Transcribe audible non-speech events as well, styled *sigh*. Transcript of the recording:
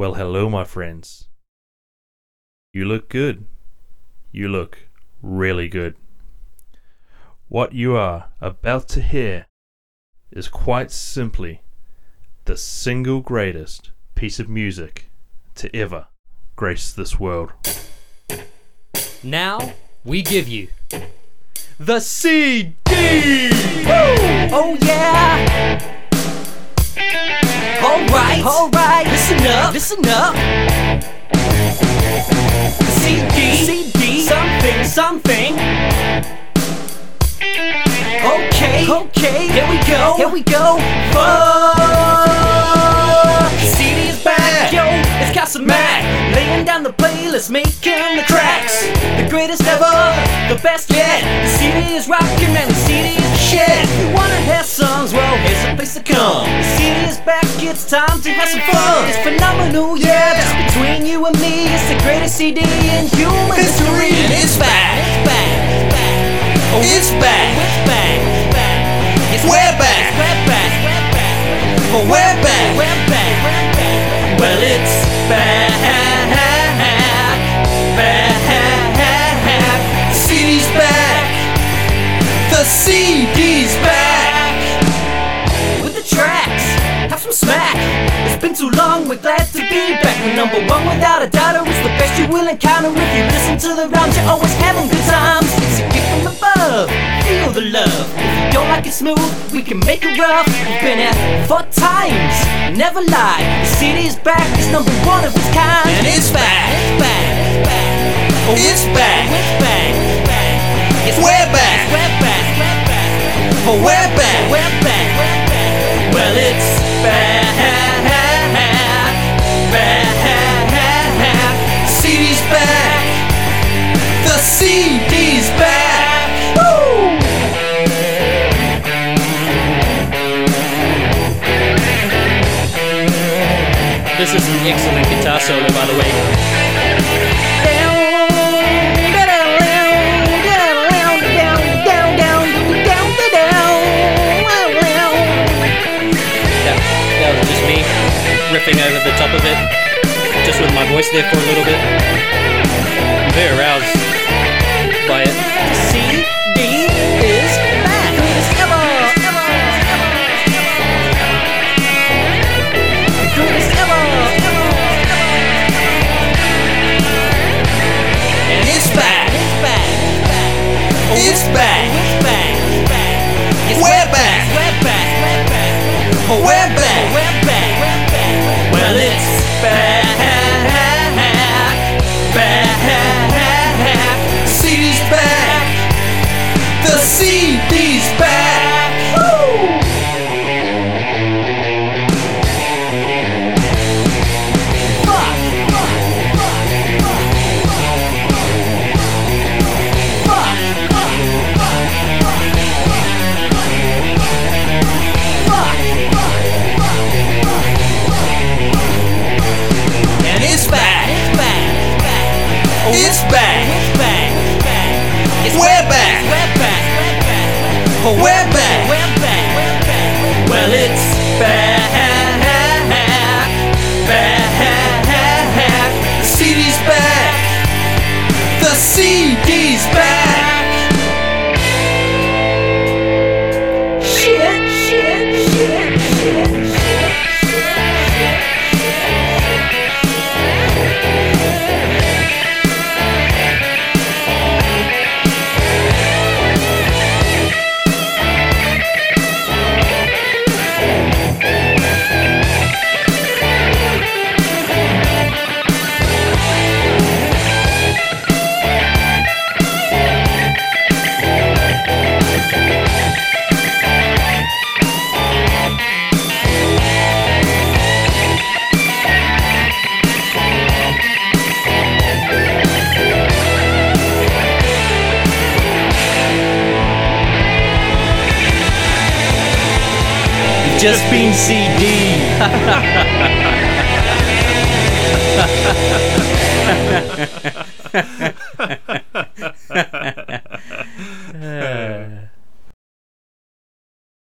Well, hello, my friends. You look good. You look really good. What you are about to hear is quite simply the single greatest piece of music to ever grace this world. Now we give you the CD. Oh yeah. Alright, alright. Listen up, listen up. CD, CD, something, something. Okay, okay. Here we go, here we go. Fuck. Mac, laying down the playlist, making the tracks. The greatest ever, the best yet. The CD is rocking and the CD is shit. If you wanna hear songs, well, here's a place to come. The CD is back, it's time to have some fun. It's phenomenal, yeah. Just between you and me, it's the greatest CD in human history. And it's back, it's back, it's back. Oh, it's back, been too long, we're glad to be back. The number one without a doubt, it's the best you will encounter. If you listen to the rhymes, you're always having good times. It's a gift from above, feel the love. If you don't like it smooth, we can make it rough. We've been here four times, never lie. The is back, it's number one of its kind. And it's back, it's back, it's back. Oh, it's back, it's back, it's back. It's we're back, we're back, we're back. Oh, we're back, we're back, CD's back. Woo! This is an excellent guitar solo, by the way. Riffing over the top of it, just with my voice there for a little bit. Back. Just been CD. *laughs*